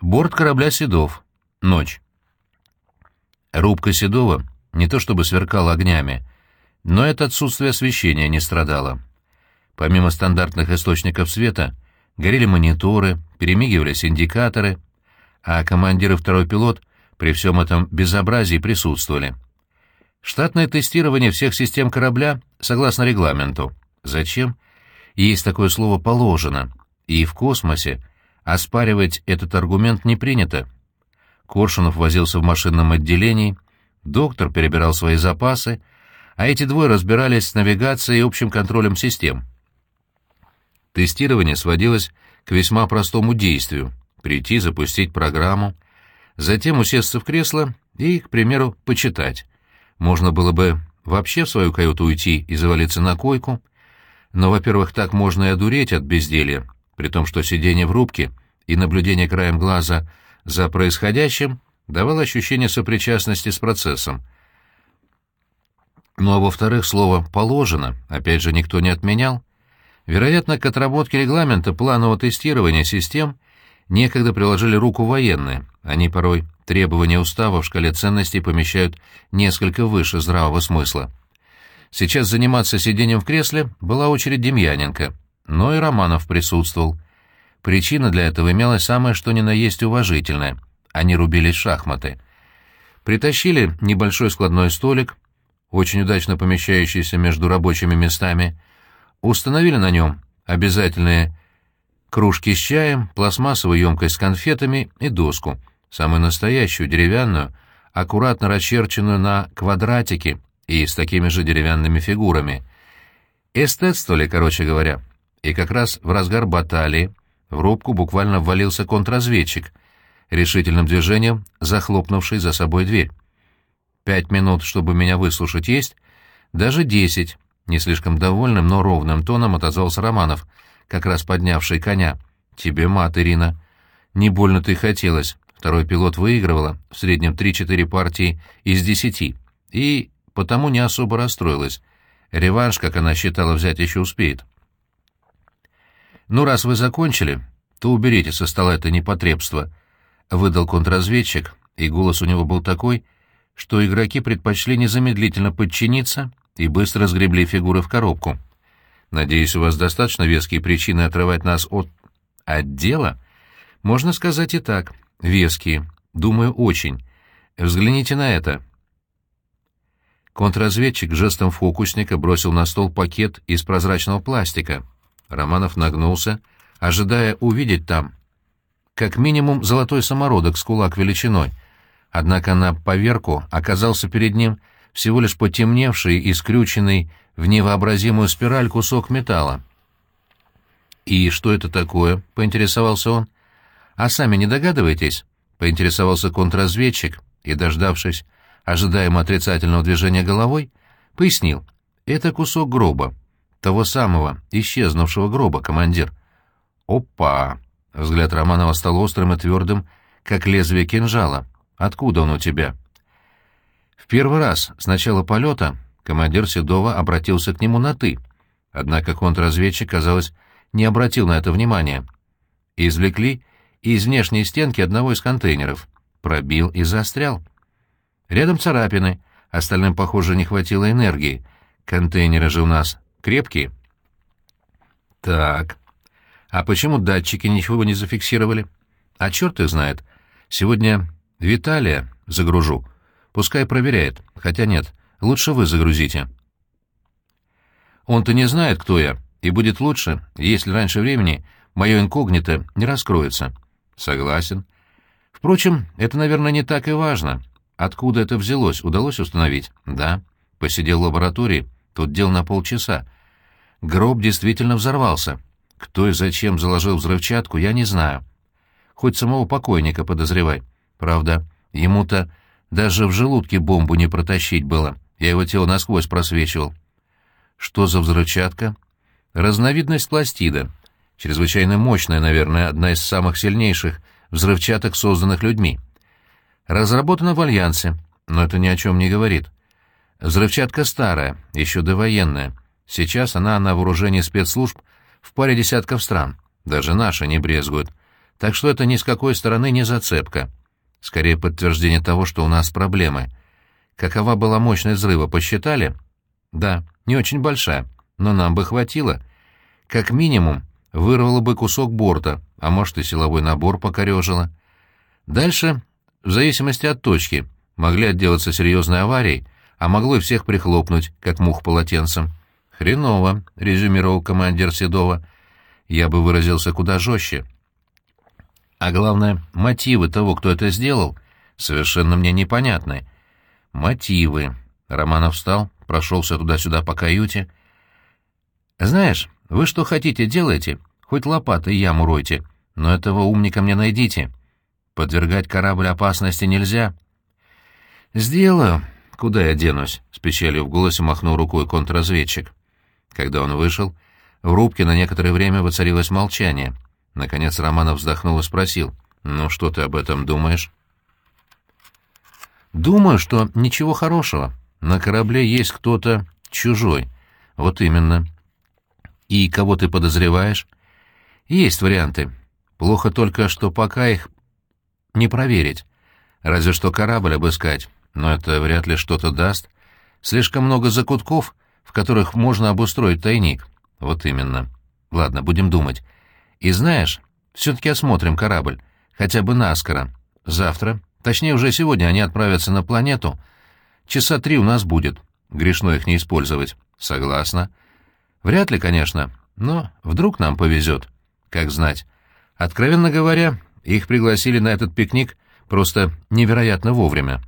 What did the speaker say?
Борт корабля «Седов». Ночь. Рубка Седова не то чтобы сверкала огнями, но это отсутствие освещения не страдало. Помимо стандартных источников света, горели мониторы, перемигивались индикаторы, а командир и второй пилот при всем этом безобразии присутствовали. Штатное тестирование всех систем корабля согласно регламенту. Зачем? Есть такое слово «положено», и в космосе оспаривать этот аргумент не принято. Коршунов возился в машинном отделении, доктор перебирал свои запасы, а эти двое разбирались с навигацией и общим контролем систем. Тестирование сводилось к весьма простому действию — прийти, запустить программу, затем усесться в кресло и, к примеру, почитать. Можно было бы вообще в свою каюту уйти и завалиться на койку, но, во-первых, так можно и одуреть от безделья, при том, что сидение в рубке и наблюдение краем глаза за происходящим давало ощущение сопричастности с процессом. Ну а во-вторых, слово «положено» опять же никто не отменял. Вероятно, к отработке регламента планового тестирования систем некогда приложили руку военные. Они порой требования устава в шкале ценностей помещают несколько выше здравого смысла. Сейчас заниматься сидением в кресле была очередь Демьяненко, но и Романов присутствовал. Причина для этого имелась самая что ни на есть уважительная. Они рубились в шахматы. Притащили небольшой складной столик, очень удачно помещающийся между рабочими местами, установили на нем обязательные кружки с чаем, пластмассовую емкость с конфетами и доску, самую настоящую, деревянную, аккуратно расчерченную на квадратики и с такими же деревянными фигурами. Эстетствовали, короче говоря. И как раз в разгар баталии в рубку буквально ввалился контрразведчик, решительным движением захлопнувший за собой дверь. «Пять минут, чтобы меня выслушать, есть?» «Даже десять», — не слишком довольным, но ровным тоном отозвался Романов, как раз поднявший коня. «Тебе мат, Ирина». «Не больно-то и хотелось». Второй пилот выигрывала, в среднем три-четыре партии из десяти, и потому не особо расстроилась. Реванш, как она считала, взять еще успеет. «Ну, раз вы закончили, то уберите со стола это непотребство», — выдал контрразведчик, и голос у него был такой, что игроки предпочли незамедлительно подчиниться и быстро сгребли фигуры в коробку. «Надеюсь, у вас достаточно веские причины отрывать нас от... отдела?» «Можно сказать и так. Веские. Думаю, очень. Взгляните на это». Контрразведчик жестом фокусника бросил на стол пакет из прозрачного пластика — Романов нагнулся, ожидая увидеть там как минимум золотой самородок с кулак величиной, однако на поверку оказался перед ним всего лишь потемневший и скрюченный в невообразимую спираль кусок металла. «И что это такое?» — поинтересовался он. «А сами не догадываетесь?» — поинтересовался контрразведчик и, дождавшись ожидаемо отрицательного движения головой, пояснил. «Это кусок гроба. Того самого, исчезнувшего гроба, командир. Опа! Взгляд Романова стал острым и твердым, как лезвие кинжала. Откуда он у тебя? В первый раз, с начала полета, командир Седова обратился к нему на «ты». Однако контрразведчик, казалось, не обратил на это внимания. Извлекли из внешней стенки одного из контейнеров. Пробил и застрял. Рядом царапины, остальным, похоже, не хватило энергии. Контейнеры же у нас Крепкие? Так. А почему датчики ничего не зафиксировали? А черт их знает. Сегодня Виталия загружу. Пускай проверяет. Хотя нет, лучше вы загрузите. Он-то не знает, кто я, и будет лучше, если раньше времени мое инкогнито не раскроется. Согласен. Впрочем, это, наверное, не так и важно. Откуда это взялось, удалось установить? Да. Посидел в лаборатории, тут дел на полчаса. Гроб действительно взорвался. Кто и зачем заложил взрывчатку, я не знаю. Хоть самого покойника подозревай. Правда, ему-то даже в желудке бомбу не протащить было. Я его тело насквозь просвечивал. Что за взрывчатка? Разновидность пластида. Чрезвычайно мощная, наверное, одна из самых сильнейших взрывчаток, созданных людьми. Разработана в Альянсе, но это ни о чем не говорит. Взрывчатка старая, еще довоенная. Сейчас она на вооружении спецслужб в паре десятков стран. Даже наши не брезгуют. Так что это ни с какой стороны не зацепка. Скорее подтверждение того, что у нас проблемы. Какова была мощность взрыва, посчитали? Да, не очень большая, но нам бы хватило. Как минимум, вырвало бы кусок борта, а может и силовой набор покорежило. Дальше, в зависимости от точки, могли отделаться серьезной аварией, а могло и всех прихлопнуть, как мух полотенцем. «Хреново», — резюмировал командир Седова. «Я бы выразился куда жестче». А главное, мотивы того, кто это сделал, совершенно мне непонятны. Мотивы. Романов встал, прошелся туда-сюда по каюте. «Знаешь, вы что хотите, делайте. Хоть лопатой яму ройте. Но этого умника мне найдите. Подвергать корабль опасности нельзя». «Сделаю. Куда я денусь?» — с печалью в голосе махнул рукой контрразведчик. Когда он вышел, в рубке на некоторое время воцарилось молчание. Наконец Романов вздохнул и спросил, «Ну, что ты об этом думаешь?» «Думаю, что ничего хорошего. На корабле есть кто-то чужой. Вот именно. И кого ты подозреваешь?» «Есть варианты. Плохо только, что пока их не проверить. Разве что корабль обыскать, но это вряд ли что-то даст. Слишком много закутков, в которых можно обустроить тайник. Вот именно. Ладно, будем думать. И знаешь, все-таки осмотрим корабль, хотя бы наскоро. Завтра, точнее уже сегодня они отправятся на планету. Часа три у нас будет. Грешно их не использовать. Согласна. Вряд ли, конечно, но вдруг нам повезет. Как знать. Откровенно говоря, их пригласили на этот пикник просто невероятно вовремя.